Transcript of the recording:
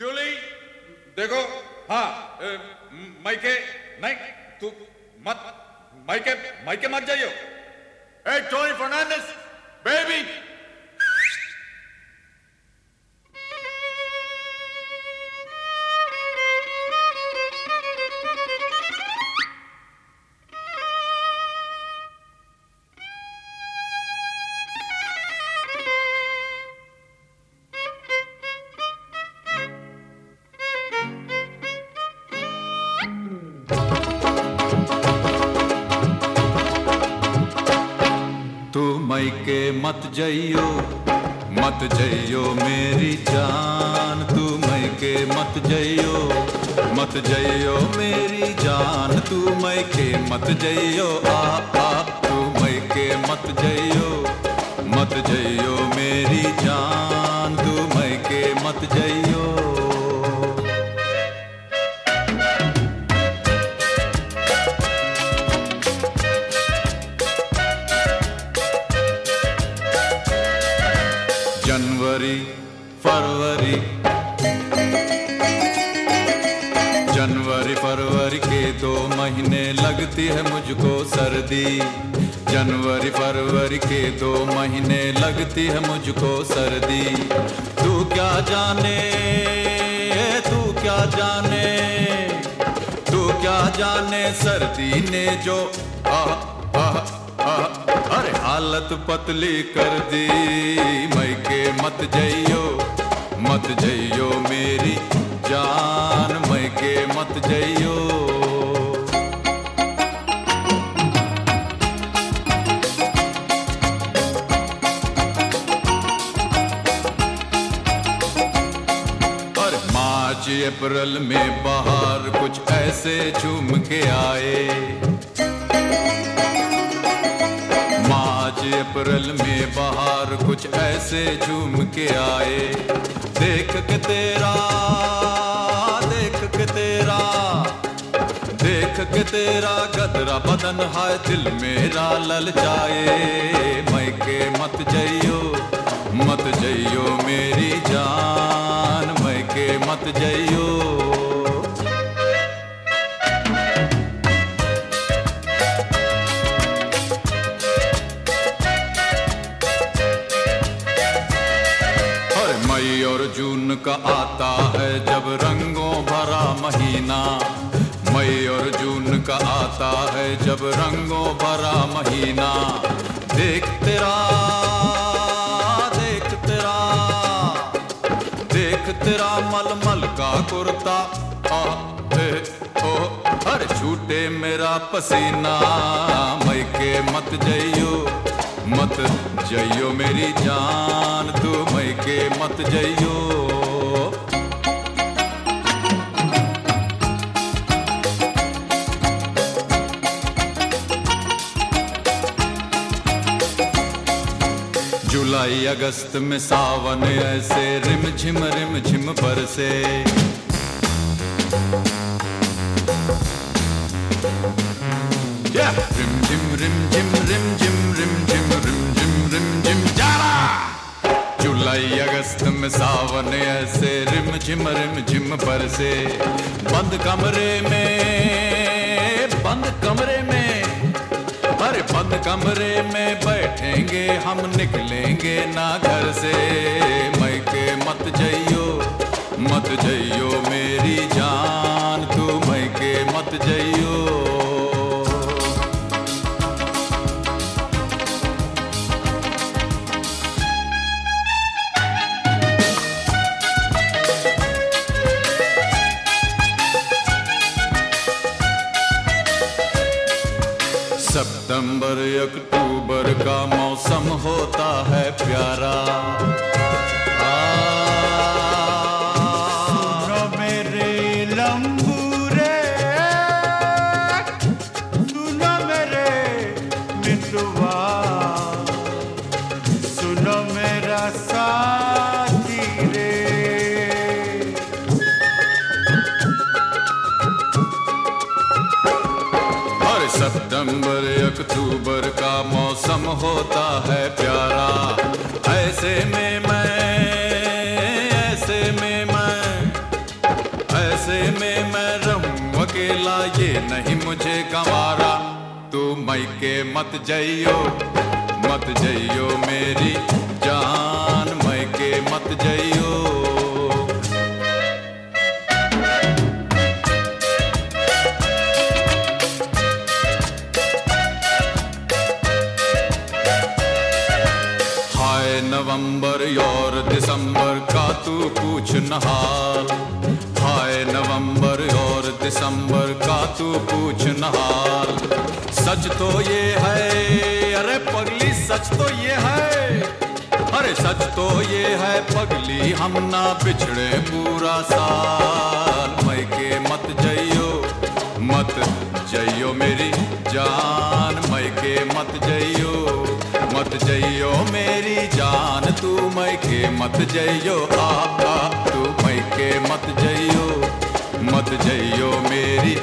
जूली देखो हाँ माइके नहीं, तू मत माइके माइके मत जाइयो ए टोनी फर्नांडिस baby! मत जइयो मत जइयो मेरी जान। तू मई मैके मत जइयो मत जइयो मेरी जान। तू मैके मत जइयो, आ आ तू मैके मत जइयो मत जइयो मेरी जान। तू मैके मत जइयो। जनवरी फरवरी। जनवरी, फरवरी के दो महीने लगती है मुझको सर्दी। जनवरी, फरवरी के दो महीने लगती है मुझको सर्दी। तू क्या जाने, तू क्या जाने? तू क्या जाने सर्दी ने जो आह आह आह हालत पतली कर दी। मैके मत जइयो मत जइयो मेरी जान। मैके मत जइयो। अप्रैल में बाहर कुछ ऐसे झूम के आए। अप्रैल में बाहर कुछ ऐसे झूम के आए। देख के तेरा, देख के तेरा, देख के तेरा गदरा बदन है दिल मेरा ललचाए मैके मत जइयो मत जइयो मेरी जान, मैं के मत जइयो। मई और जून का आता है जब रंगों भरा महीना। मई और जून का आता है जब रंगों भरा महीना। देख तेरा देख तेरा देख तेरा मलमल का कुर्ता। ओ अरे छूटे मेरा पसीना। मई के मत जइयो मत जइयो मेरी जान। मत जइयो। जुलाई अगस्त में सावन ऐसे रिम झिम रिम झिम बरसे Yeah! रिम झिम रिम झिम रिम झिम रिम झिम रिम झिम। जुलाई अगस्त में सावन ऐसे, रिम झिम रिम झिम पर से। बंद कमरे में, बंद कमरे में, अरे बंद कमरे में बैठेंगे, हम निकलेंगे ना घर से। मैं के मत जइयो मत जइयो मेरी जान, तू मैं के मत जइयो। सितंबर अक्टूबर अक्टूबर का मौसम होता है प्यारा। ऐसे में मैं, ऐसे में मैं, ऐसे में मैं रहूँ अकेला, ये नहीं मुझे गंवारा। तू मई के मत जइयो मत जइयो मेरी जान मई के मत जइयो। और दिसंबर का तू पूछ नहाल हाय नवंबर और दिसंबर का तू पूछ नहाल सच तो ये है, अरे पगली सच तो ये है। अरे सच तो ये है, पगली हम ना बिछड़े पूरा साल। मई के मत जइयो मत जइयो मेरी जान। मई के मत जइयो मत जइयो मेरी जान, तू मई के मत जइयो आ आ तू मई के मत जइयो मत जइयो मेरी